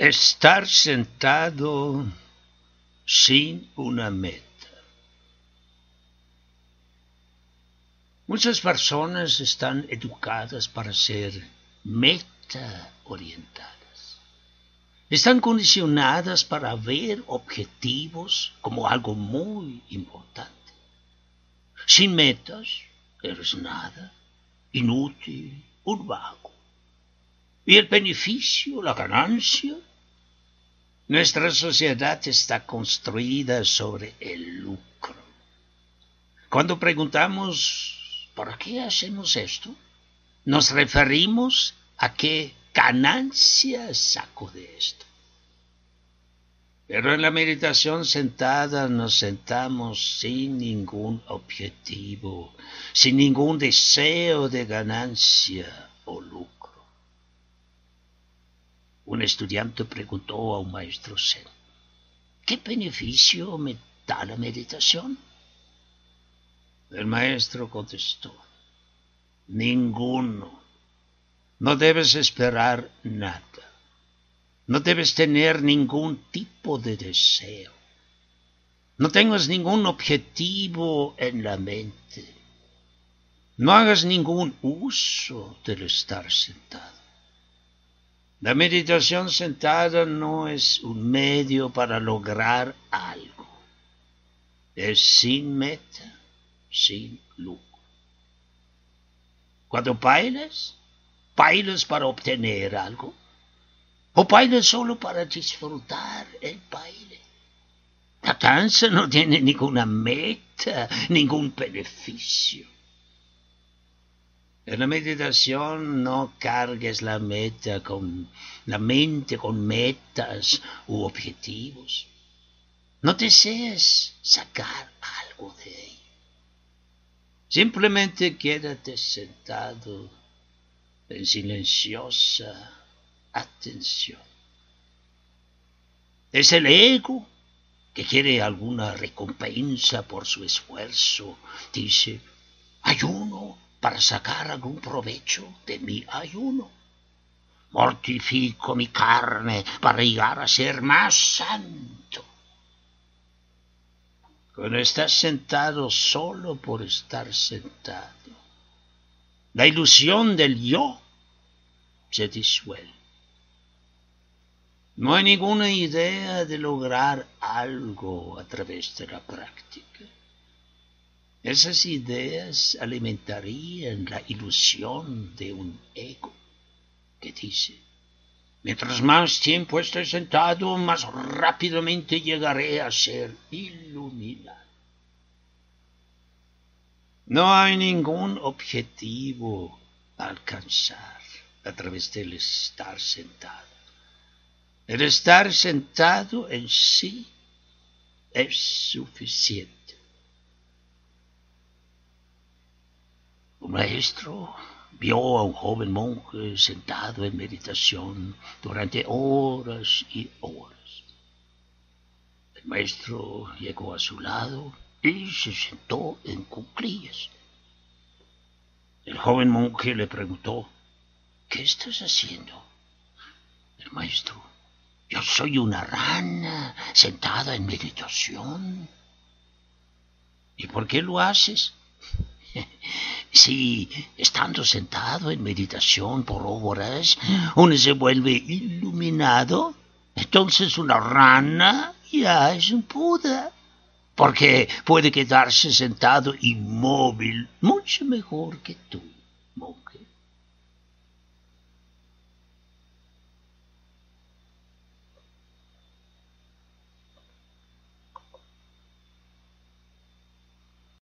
Estar sentado sin una meta. Muchas personas están educadas para ser meta orientadas. Están condicionadas para ver objetivos como algo muy importante. Sin metas, eres nada, inútil, un vago. ¿Y el beneficio, la ganancia? Nuestra sociedad está construida sobre el lucro. Cuando preguntamos, ¿por qué hacemos esto? Nos referimos a qué ganancia saco de esto. Pero en la meditación sentada nos sentamos sin ningún objetivo, sin ningún deseo de ganancia o lucro. Un estudiante preguntó a un maestro zen, ¿qué beneficio me da la meditación? El maestro contestó, ninguno. No debes esperar nada. No debes tener ningún tipo de deseo. No tengas ningún objetivo en la mente. No hagas ningún uso del estar sentado. La meditación sentada no es un medio para lograr algo. Es sin meta, sin lucro. Cuando bailas, bailas para obtener algo o baila solo para disfrutar el baile. La danza no tiene ninguna meta, ningún beneficio. En la meditación no cargues la meta con la mente con metas u objetivos. No desees sacar algo de ello. Simplemente quédate sentado en silenciosa atención. Es el ego que quiere alguna recompensa por su esfuerzo. Dice, ayuno para sacar algún provecho de mi ayuno. Mortifico mi carne para llegar a ser más santo. Cuando estás sentado solo por estar sentado, la ilusión del yo se disuelve. No hay ninguna idea de lograr algo a través de la práctica. Esas ideas alimentarían la ilusión de un ego que dice, mientras más tiempo esté sentado, más rápidamente llegaré a ser iluminado. No hay ningún objetivo a alcanzar a través del estar sentado. El estar sentado en sí es suficiente. Un maestro vio a un joven monje sentado en meditación durante horas y horas. El maestro llegó a su lado y se sentó en cuclillas. El joven monje le preguntó, ¿qué estás haciendo? El maestro yo soy una rana sentada en meditación. ¿Y por qué lo haces? Si estando sentado en meditación por horas uno se vuelve iluminado, entonces una rana ya es un Buda, porque puede quedarse sentado inmóvil mucho mejor que tú.